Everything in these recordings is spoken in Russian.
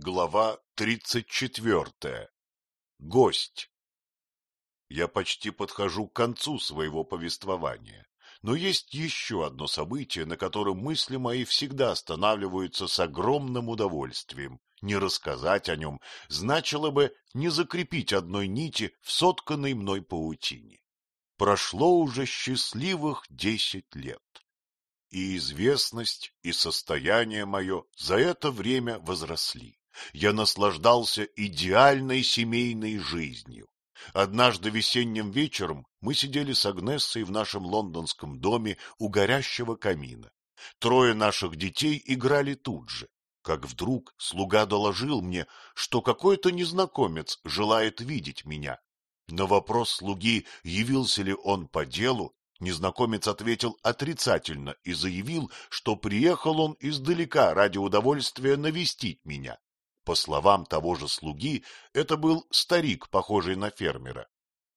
Глава тридцать четвертая. Гость. Я почти подхожу к концу своего повествования, но есть еще одно событие, на котором мысли мои всегда останавливаются с огромным удовольствием. Не рассказать о нем значило бы не закрепить одной нити в сотканной мной паутине. Прошло уже счастливых десять лет и известность, и состояние мое за это время возросли я наслаждался идеальной семейной жизнью. Однажды весенним вечером мы сидели с Агнессой в нашем лондонском доме у горящего камина. Трое наших детей играли тут же, как вдруг слуга доложил мне, что какой-то незнакомец желает видеть меня. На вопрос слуги, явился ли он по делу, незнакомец ответил отрицательно и заявил, что приехал он издалека ради удовольствия навестить меня. По словам того же слуги, это был старик, похожий на фермера.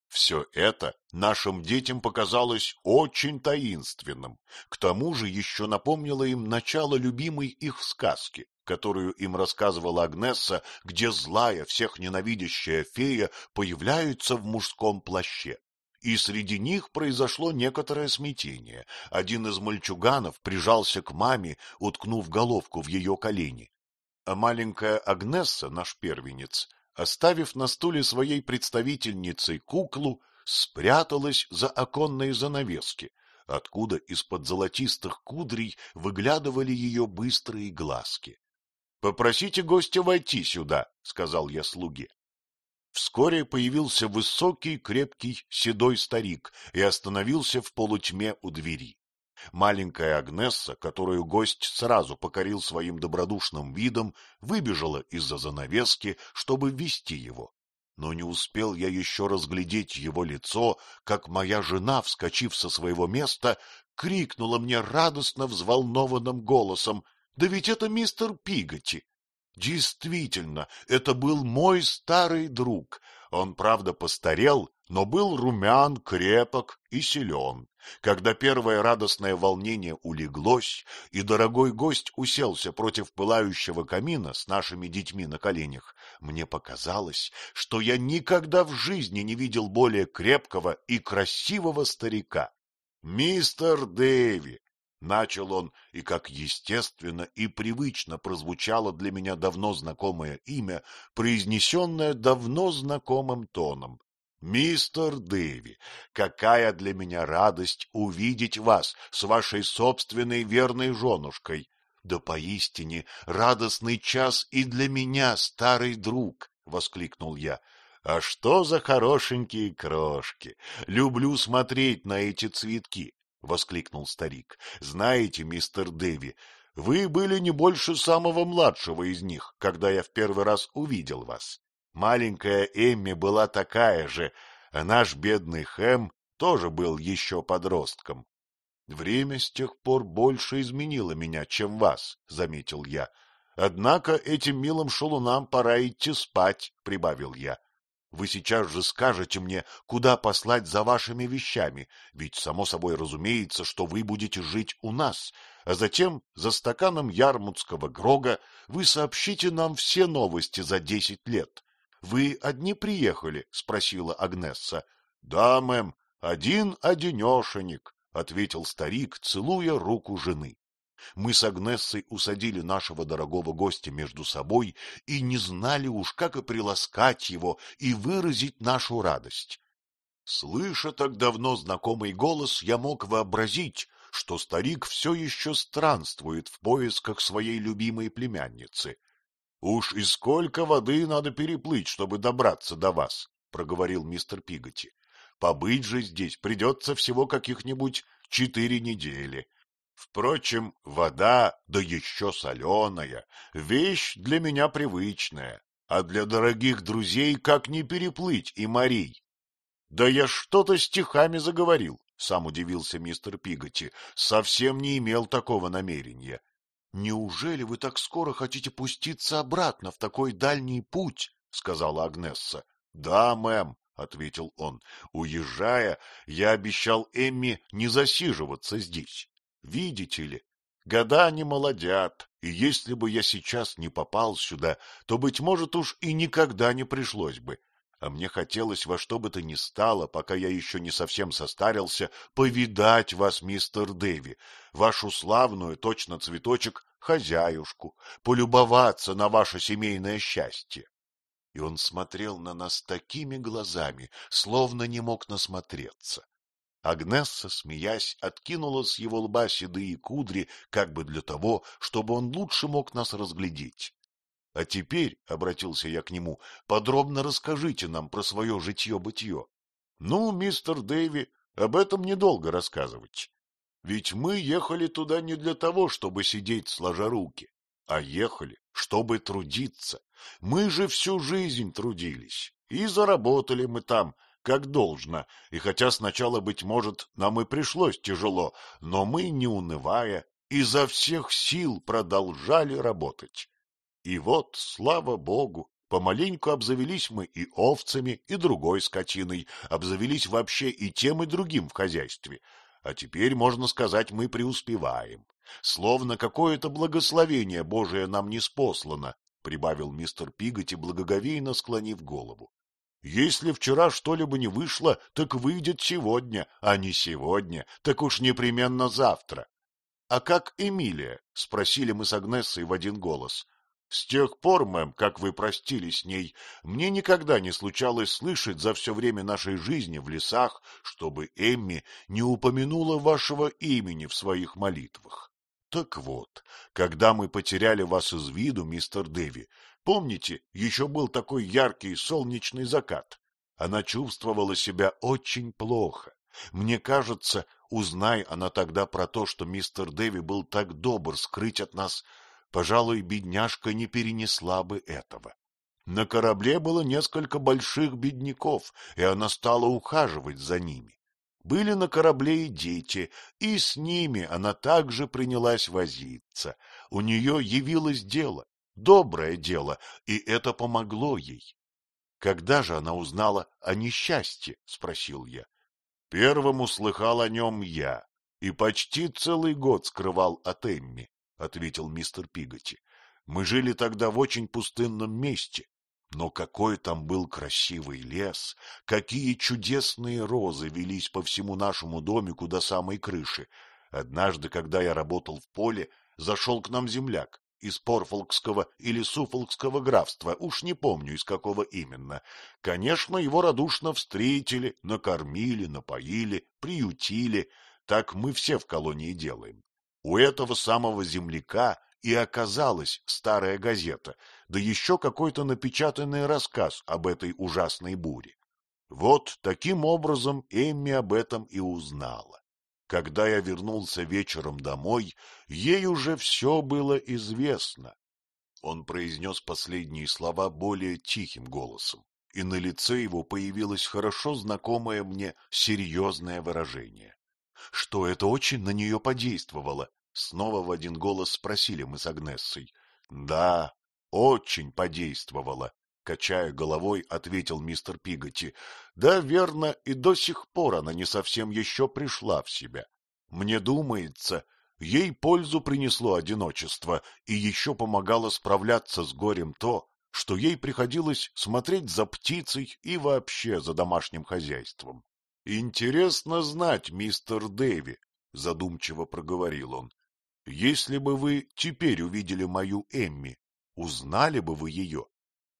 Все это нашим детям показалось очень таинственным. К тому же еще напомнило им начало любимой их сказки, которую им рассказывала Агнесса, где злая, всех ненавидящая фея появляется в мужском плаще. И среди них произошло некоторое смятение. Один из мальчуганов прижался к маме, уткнув головку в ее колени а маленькая Агнесса, наш первенец, оставив на стуле своей представительницей куклу, спряталась за оконные занавески, откуда из-под золотистых кудрей выглядывали ее быстрые глазки. — Попросите гостя войти сюда, — сказал я слуге. Вскоре появился высокий, крепкий, седой старик и остановился в полутьме у двери. Маленькая Агнесса, которую гость сразу покорил своим добродушным видом, выбежала из-за занавески, чтобы ввести его. Но не успел я еще разглядеть его лицо, как моя жена, вскочив со своего места, крикнула мне радостно взволнованным голосом «Да ведь это мистер Пиготи!» Действительно, это был мой старый друг. Он, правда, постарел, но был румян, крепок и силен. Когда первое радостное волнение улеглось, и дорогой гость уселся против пылающего камина с нашими детьми на коленях, мне показалось, что я никогда в жизни не видел более крепкого и красивого старика. «Мистер Дэви!» — начал он, и как естественно и привычно прозвучало для меня давно знакомое имя, произнесенное давно знакомым тоном. Мистер Дэви, какая для меня радость увидеть вас с вашей собственной верной женушкой. Да поистине радостный час и для меня, старый друг, — воскликнул я. А что за хорошенькие крошки! Люблю смотреть на эти цветки, — воскликнул старик. Знаете, мистер Дэви, вы были не больше самого младшего из них, когда я в первый раз увидел вас. Маленькая Эмми была такая же, а наш бедный Хэм тоже был еще подростком. — Время с тех пор больше изменило меня, чем вас, — заметил я. — Однако этим милым шалунам пора идти спать, — прибавил я. Вы сейчас же скажете мне, куда послать за вашими вещами, ведь, само собой разумеется, что вы будете жить у нас, а затем за стаканом ярмутского грога вы сообщите нам все новости за десять лет. — Вы одни приехали? — спросила Агнесса. — Да, мэм, один-одинешенек, — ответил старик, целуя руку жены. Мы с Агнессой усадили нашего дорогого гостя между собой и не знали уж, как и приласкать его и выразить нашу радость. Слыша так давно знакомый голос, я мог вообразить, что старик все еще странствует в поисках своей любимой племянницы. Уж и сколько воды надо переплыть, чтобы добраться до вас, — проговорил мистер Пиготи. Побыть же здесь придется всего каких-нибудь четыре недели. Впрочем, вода, да еще соленая, вещь для меня привычная, а для дорогих друзей как не переплыть и морей. Да я что-то стихами заговорил, — сам удивился мистер Пиготи, — совсем не имел такого намерения. — Неужели вы так скоро хотите пуститься обратно в такой дальний путь? — сказала Агнесса. — Да, мэм, — ответил он. — Уезжая, я обещал Эмми не засиживаться здесь. Видите ли, Года не молодят, и если бы я сейчас не попал сюда, то, быть может, уж и никогда не пришлось бы. А мне хотелось во что бы то ни стало, пока я еще не совсем состарился, повидать вас, мистер Дэви, вашу славную, точно цветочек, хозяюшку, полюбоваться на ваше семейное счастье. И он смотрел на нас такими глазами, словно не мог насмотреться. Агнесса, смеясь, откинула с его лба седые кудри, как бы для того, чтобы он лучше мог нас разглядеть. — А теперь, — обратился я к нему, — подробно расскажите нам про свое житье-бытие. — Ну, мистер Дэви, об этом недолго рассказывать. Ведь мы ехали туда не для того, чтобы сидеть сложа руки, а ехали, чтобы трудиться. Мы же всю жизнь трудились, и заработали мы там, как должно, и хотя сначала, быть может, нам и пришлось тяжело, но мы, не унывая, изо всех сил продолжали работать. И вот, слава богу, помаленьку обзавелись мы и овцами, и другой скотиной, обзавелись вообще и тем, и другим в хозяйстве. А теперь, можно сказать, мы преуспеваем. Словно какое-то благословение Божие нам не спослано, — прибавил мистер Пиготи, благоговейно склонив голову. Если вчера что-либо не вышло, так выйдет сегодня, а не сегодня, так уж непременно завтра. — А как Эмилия? — спросили мы с Агнессой в один голос. — С тех пор, мэм, как вы простились с ней, мне никогда не случалось слышать за все время нашей жизни в лесах, чтобы Эмми не упомянула вашего имени в своих молитвах. Так вот, когда мы потеряли вас из виду, мистер Дэви, Помните, еще был такой яркий солнечный закат? Она чувствовала себя очень плохо. Мне кажется, узнай она тогда про то, что мистер Дэви был так добр скрыть от нас, пожалуй, бедняжка не перенесла бы этого. На корабле было несколько больших бедняков, и она стала ухаживать за ними. Были на корабле и дети, и с ними она также принялась возиться. У нее явилось дело, доброе дело, и это помогло ей. Когда же она узнала о несчастье? — спросил я. Первым услыхал о нем я, и почти целый год скрывал от Эмми, — ответил мистер Пиготи. Мы жили тогда в очень пустынном месте, но какой там был красивый лес, какие чудесные розы велись по всему нашему домику до самой крыши. Однажды, когда я работал в поле, зашел к нам земляк из Порфолкского или Суфолкского графства, уж не помню, из какого именно. Конечно, его радушно встретили, накормили, напоили, приютили. Так мы все в колонии делаем. У этого самого земляка и оказалась старая газета, да еще какой-то напечатанный рассказ об этой ужасной буре. Вот таким образом Эмми об этом и узнала. Когда я вернулся вечером домой, ей уже все было известно. Он произнес последние слова более тихим голосом, и на лице его появилось хорошо знакомое мне серьезное выражение. Что это очень на нее подействовало? Снова в один голос спросили мы с Агнессой. Да, очень подействовало, Качая головой, ответил мистер Пиготи. Да, верно, и до сих пор она не совсем еще пришла в себя. Мне думается, ей пользу принесло одиночество и еще помогало справляться с горем то, что ей приходилось смотреть за птицей и вообще за домашним хозяйством. — Интересно знать, мистер Дэви, — задумчиво проговорил он, — если бы вы теперь увидели мою Эмми, узнали бы вы ее?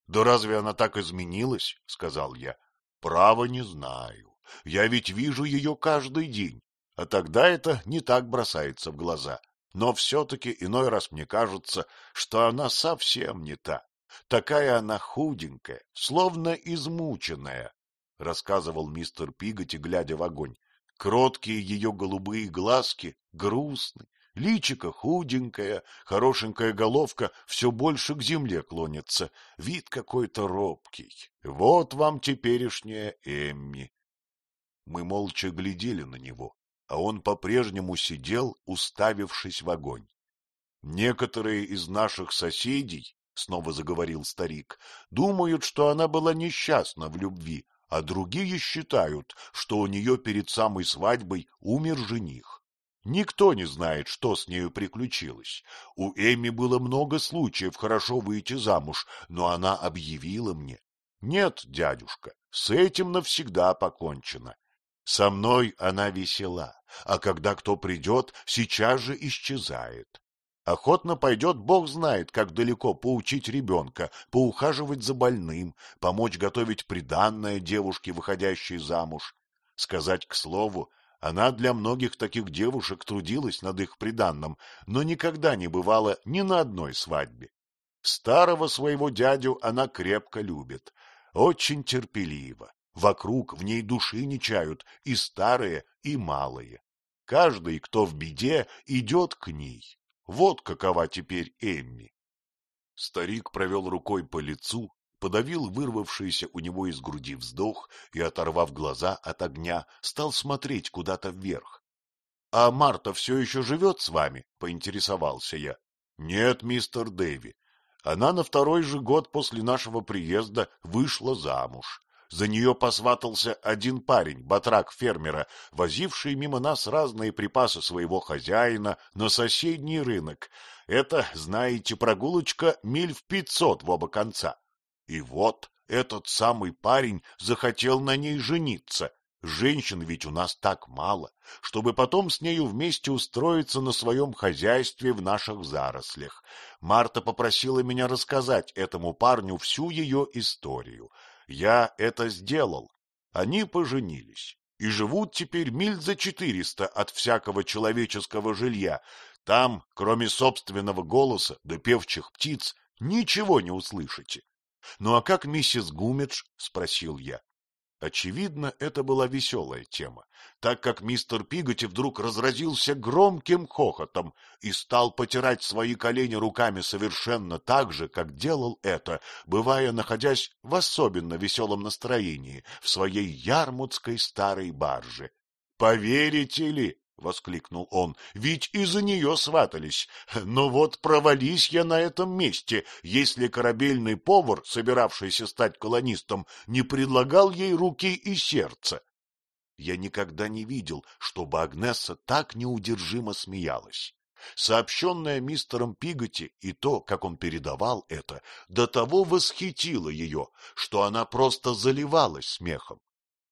Да разве она так изменилась? — сказал я. — Право не знаю. Я ведь вижу ее каждый день, а тогда это не так бросается в глаза. Но все-таки иной раз мне кажется, что она совсем не та. Такая она худенькая, словно измученная, — рассказывал мистер Пиготи, глядя в огонь. Кроткие ее голубые глазки грустны, Личико худенькое, хорошенькая головка все больше к земле клонится, вид какой-то робкий. Вот вам теперешняя Эмми. Мы молча глядели на него, а он по-прежнему сидел, уставившись в огонь. Некоторые из наших соседей, — снова заговорил старик, — думают, что она была несчастна в любви, а другие считают, что у нее перед самой свадьбой умер жених. Никто не знает, что с нею приключилось. У Эми было много случаев хорошо выйти замуж, но она объявила мне. Нет, дядюшка, с этим навсегда покончено. Со мной она весела, а когда кто придет, сейчас же исчезает. Охотно пойдет, бог знает, как далеко поучить ребенка, поухаживать за больным, помочь готовить приданное девушке, выходящей замуж. Сказать к слову, она для многих таких девушек трудилась над их приданным, но никогда не бывала ни на одной свадьбе. Старого своего дядю она крепко любит, очень терпеливо. Вокруг в ней души не чают и старые, и малые. Каждый, кто в беде, идет к ней. Вот какова теперь Эмми. Старик провел рукой по лицу, подавил вырвавшийся у него из груди вздох и, оторвав глаза от огня, стал смотреть куда-то вверх. — А Марта все еще живет с вами? — поинтересовался я. — Нет, мистер Дэви. Она на второй же год после нашего приезда вышла замуж. За нее посватался один парень, батрак фермера, возивший мимо нас разные припасы своего хозяина на соседний рынок. Это, знаете, прогулочка миль в пятьсот в оба конца. И вот этот самый парень захотел на ней жениться. Женщин ведь у нас так мало, чтобы потом с нею вместе устроиться на своем хозяйстве в наших зарослях. Марта попросила меня рассказать этому парню всю ее историю. Я это сделал. Они поженились и живут теперь миль за четыреста от всякого человеческого жилья. Там, кроме собственного голоса да певчих птиц, ничего не услышите. — Ну а как миссис Гумидж? — спросил я. Очевидно, это была веселая тема, так как мистер Пиготи вдруг разразился громким хохотом и стал потирать свои колени руками совершенно так же, как делал это, бывая, находясь в особенно веселом настроении в своей ярмутской старой барже. Поверите ли, — воскликнул он, — ведь из-за нее сватались. Но вот провались я на этом месте, если корабельный повар, собиравшийся стать колонистом, не предлагал ей руки и сердце. Я никогда не видел, чтобы Агнесса так неудержимо смеялась. Сообщенное мистером Пиготи и то, как он передавал это, до того восхитило ее, что она просто заливалась смехом.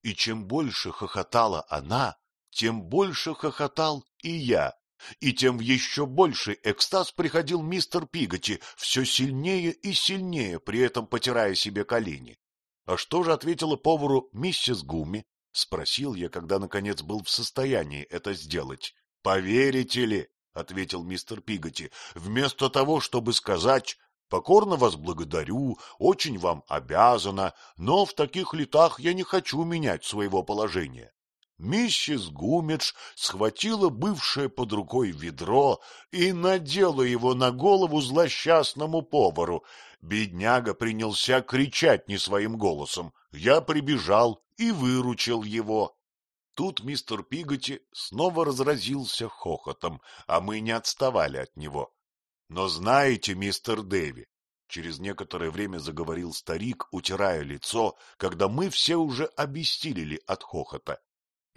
И чем больше хохотала она, тем больше хохотал и я, и тем в еще больший экстаз приходил мистер Пиготи, все сильнее и сильнее, при этом потирая себе колени. А что же ответила повару миссис Гуми? — спросил я, когда, наконец, был в состоянии это сделать. — Поверите ли, — ответил мистер Пиготи, — вместо того, чтобы сказать «покорно вас благодарю, очень вам обязана, но в таких летах я не хочу менять своего положения», Миссис Гумидж схватила бывшее под рукой ведро и надела его на голову злосчастному повару. Бедняга принялся кричать не своим голосом. Я прибежал и выручил его. Тут мистер Пиготи снова разразился хохотом, а мы не отставали от него. Но знаете, мистер Дэви, через некоторое время заговорил старик, утирая лицо, когда мы все уже обессилели от хохота.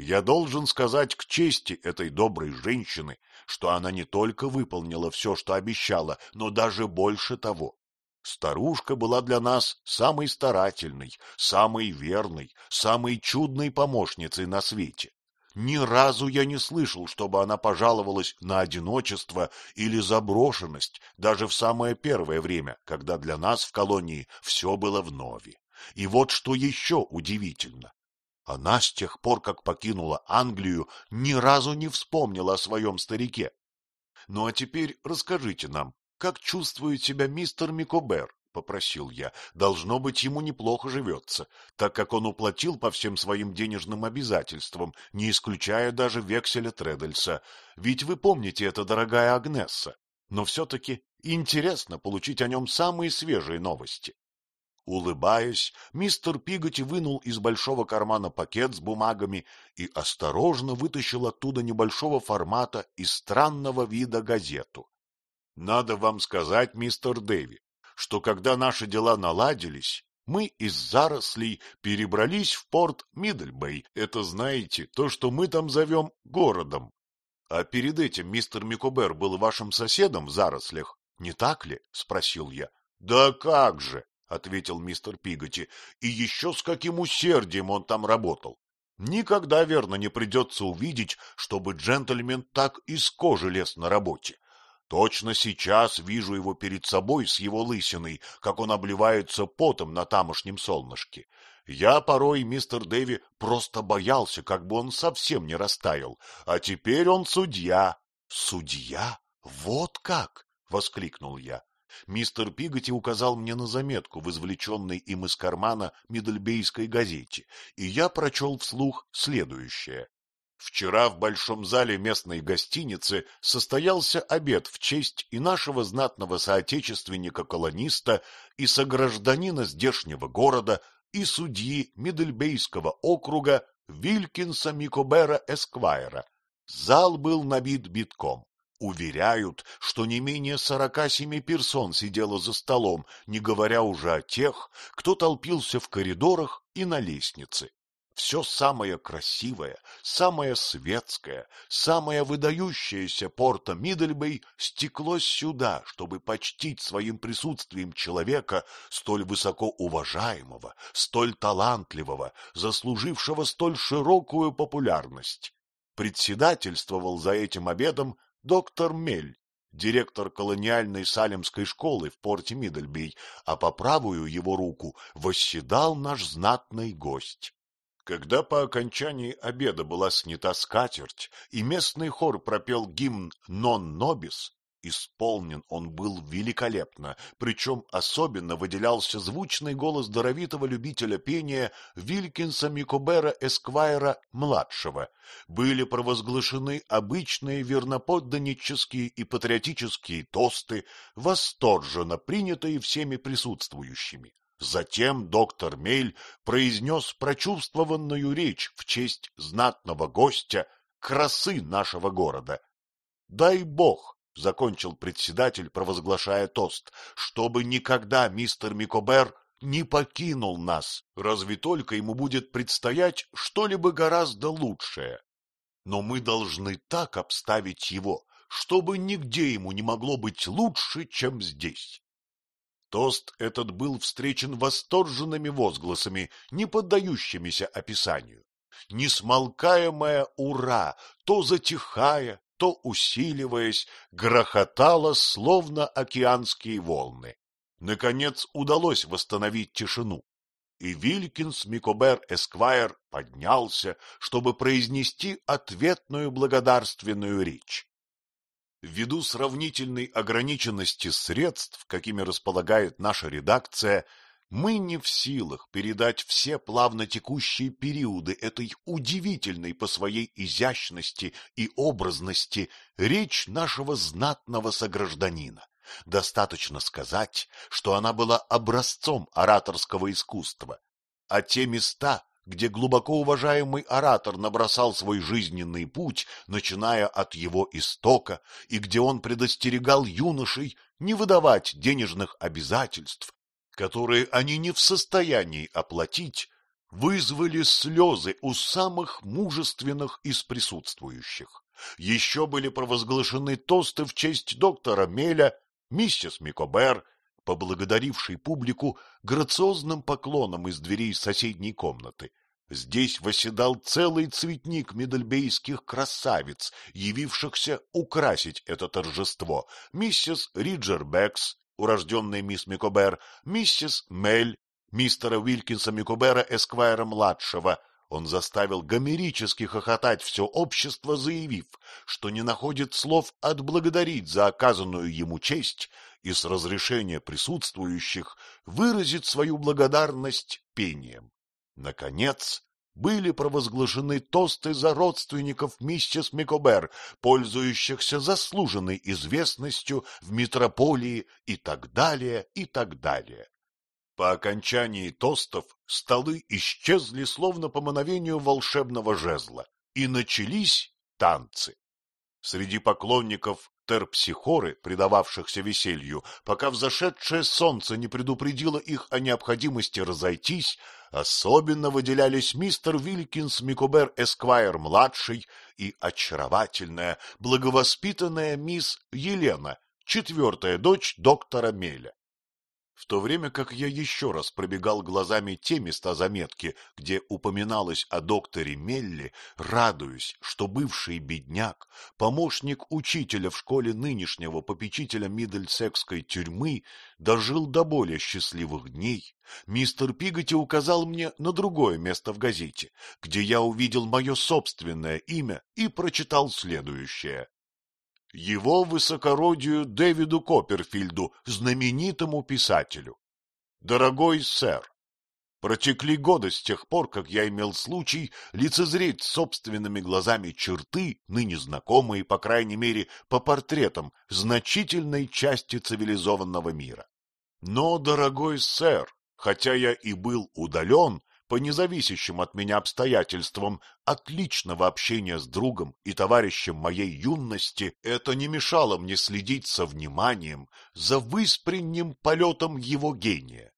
Я должен сказать к чести этой доброй женщины, что она не только выполнила все, что обещала, но даже больше того. Старушка была для нас самой старательной, самой верной, самой чудной помощницей на свете. Ни разу я не слышал, чтобы она пожаловалась на одиночество или заброшенность, даже в самое первое время, когда для нас в колонии все было вновь. И вот что еще удивительно. Она с тех пор, как покинула Англию, ни разу не вспомнила о своем старике. Ну а теперь расскажите нам, как чувствует себя мистер Микобер? — попросил я. — Должно быть, ему неплохо живется, так как он уплатил по всем своим денежным обязательствам, не исключая даже векселя Тредельса. Ведь вы помните это, дорогая Агнесса. Но все-таки интересно получить о нем самые свежие новости. Улыбаясь, мистер Пиготи вынул из большого кармана пакет с бумагами и осторожно вытащил оттуда небольшого формата и странного вида газету. — Надо вам сказать, мистер Дэви, что когда наши дела наладились, мы из зарослей перебрались в порт Миддлбей. Это, знаете, то, что мы там зовем городом. А перед этим мистер Микобер был вашим соседом в зарослях, не так ли? — спросил я. — Да как же! — ответил мистер Пиготи. — И еще с каким усердием он там работал. Никогда, верно, не придется увидеть, чтобы джентльмен так из кожи лез на работе. Точно сейчас вижу его перед собой с его лысиной, как он обливается потом на тамошнем солнышке. Я порой, мистер Дэви, просто боялся, как бы он совсем не растаял. А теперь он судья. — Судья? Вот как! — воскликнул я. Мистер Пиготи указал мне на заметку в извлеченной им из кармана Мидельбейской газете, и я прочел вслух следующее. Вчера в большом зале местной гостиницы состоялся обед в честь и нашего знатного соотечественника-колониста, и согражданина здешнего города, и судьи Мидельбейского округа Вилькинса Микобера Эсквайра. Зал был набит битком. Уверяют, что не менее сорока семи персон сидело за столом, не говоря уже о тех, кто толпился в коридорах и на лестнице. Все самое красивое, самое светское, самое выдающееся порта Мидельбей стекло сюда, чтобы почтить своим присутствием человека, столь высоко уважаемого, столь талантливого, заслужившего столь широкую популярность. Председательствовал за этим обедом доктор Мель, директор колониальной салемской школы в порте Мидельбей, а по правую его руку восседал наш знатный гость. Когда по окончании обеда была снята скатерть, и местный хор пропел гимн «Нон нобис», исполнен он был великолепно, причем особенно выделялся звучный голос даровитого любителя пения Вилькинса Микобера Эсквайра-младшего. Были провозглашены обычные верноподданнические и патриотические тосты, восторженно принятые всеми присутствующими. Затем доктор Мель произнес прочувствованную речь в честь знатного гостя, красы нашего города. Дай бог, — закончил председатель, провозглашая тост, — чтобы никогда мистер Микобер не покинул нас, разве только ему будет предстоять что-либо гораздо лучшее. Но мы должны так обставить его, чтобы нигде ему не могло быть лучше, чем здесь. Тост этот был встречен восторженными возгласами, не поддающимися описанию. Несмолкаемое «Ура!», то затихая, то усиливаясь, грохотало, словно океанские волны. Наконец удалось восстановить тишину, и Вилькинс Микобер Эсквайр поднялся, чтобы произнести ответную благодарственную речь. Ввиду сравнительной ограниченности средств, какими располагает наша редакция, мы не в силах передать все плавно текущие периоды этой удивительной по своей изящности и образности речь нашего знатного согражданина. Достаточно сказать, что она была образцом ораторского искусства, а те места, где глубоко уважаемый оратор набросал свой жизненный путь, начиная от его истока, и где он предостерегал юношей не выдавать денежных обязательств, которые они не в состоянии оплатить, вызвали слезы у самых мужественных из присутствующих. Еще были провозглашены тосты в честь доктора Меля, миссис Микобер поблагодаривший публику грациозным поклоном из дверей соседней комнаты. Здесь восседал целый цветник медальбейских красавиц, явившихся украсить это торжество. Миссис Риджер Бэкс, урожденная мисс Микобер, миссис Мель, мистера Уилкинса Микобера Эсквайра-младшего. Он заставил гомерически хохотать все общество, заявив, что не находит слов отблагодарить за оказанную ему честь и с разрешения присутствующих выразит свою благодарность пением. Наконец, были провозглашены тосты за родственников миссис Микобер, пользующихся заслуженной известностью в метрополии и так далее, и так далее. По окончании тостов столы исчезли словно по мановению волшебного жезла, и начались танцы. Среди поклонников терпсихоры, предававшихся веселью, пока взошедшее солнце не предупредило их о необходимости разойтись, особенно выделялись мистер Вилкинс Микобер Эсквайр-младший и очаровательная, благовоспитанная мисс Елена, четвертая дочь доктора Меля в то время как я еще раз пробегал глазами те места заметки, где упоминалось о докторе Мелли, радуюсь, что бывший бедняк, помощник учителя в школе нынешнего попечителя Миддельсекской тюрьмы, дожил до более счастливых дней, мистер Пиготи указал мне на другое место в газете, где я увидел мое собственное имя и прочитал следующее его высокородию Дэвиду Копперфильду, знаменитому писателю. Дорогой сэр, протекли годы с тех пор, как я имел случай лицезреть собственными глазами черты, ныне знакомые, по крайней мере, по портретам значительной части цивилизованного мира. Но, дорогой сэр, хотя я и был удален, по независящим от меня обстоятельствам отличного общения с другом и товарищем моей юности, это не мешало мне следить со вниманием за выспренним полетом его гения.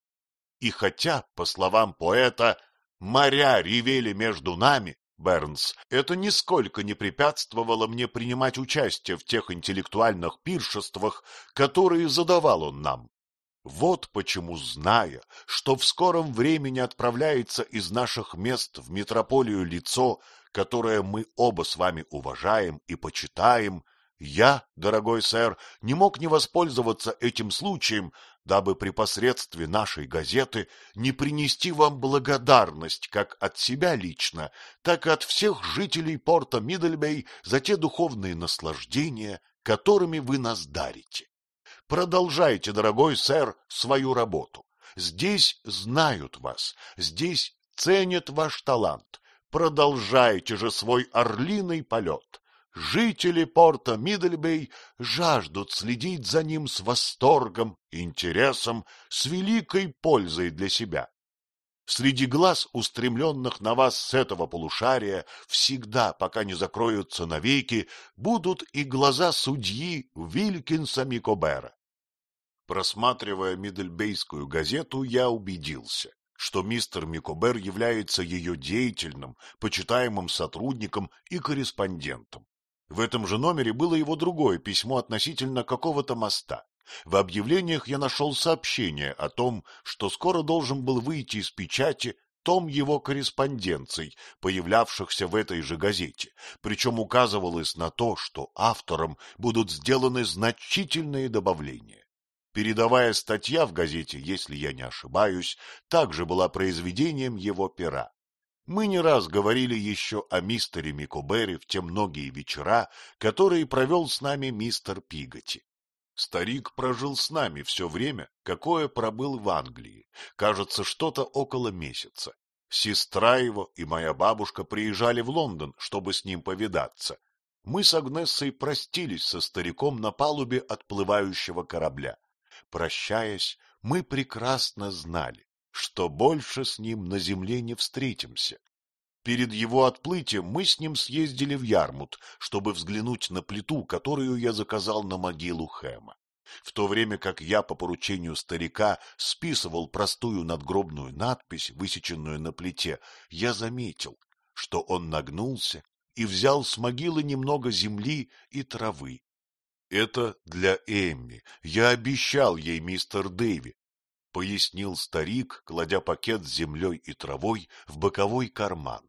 И хотя, по словам поэта, моря ревели между нами, Бернс, это нисколько не препятствовало мне принимать участие в тех интеллектуальных пиршествах, которые задавал он нам. Вот почему, зная, что в скором времени отправляется из наших мест в метрополию лицо, которое мы оба с вами уважаем и почитаем, я, дорогой сэр, не мог не воспользоваться этим случаем, дабы при посредстве нашей газеты не принести вам благодарность как от себя лично, так и от всех жителей порта Миддельбей за те духовные наслаждения, которыми вы нас дарите. Продолжайте, дорогой сэр, свою работу. Здесь знают вас, здесь ценят ваш талант. Продолжайте же свой орлиный полет. Жители порта Миддлбей жаждут следить за ним с восторгом, интересом, с великой пользой для себя. Среди глаз, устремленных на вас с этого полушария, всегда, пока не закроются навеки, будут и глаза судьи Вилькинса Микобера. Просматривая Мидельбейскую газету, я убедился, что мистер Микобер является ее деятельным, почитаемым сотрудником и корреспондентом. В этом же номере было его другое письмо относительно какого-то моста. В объявлениях я нашел сообщение о том, что скоро должен был выйти из печати том его корреспонденций, появлявшихся в этой же газете, причем указывалось на то, что авторам будут сделаны значительные добавления. Передовая статья в газете, если я не ошибаюсь, также была произведением его пера. Мы не раз говорили еще о мистере Микобере в те многие вечера, которые провел с нами мистер Пиготи. Старик прожил с нами все время, какое пробыл в Англии, кажется, что-то около месяца. Сестра его и моя бабушка приезжали в Лондон, чтобы с ним повидаться. Мы с Агнессой простились со стариком на палубе отплывающего корабля. Прощаясь, мы прекрасно знали, что больше с ним на земле не встретимся. Перед его отплытием мы с ним съездили в Ярмут, чтобы взглянуть на плиту, которую я заказал на могилу Хэма. В то время как я по поручению старика списывал простую надгробную надпись, высеченную на плите, я заметил, что он нагнулся и взял с могилы немного земли и травы. Это для Эмми. Я обещал ей мистер Дэви, — пояснил старик, кладя пакет с землей и травой в боковой карман.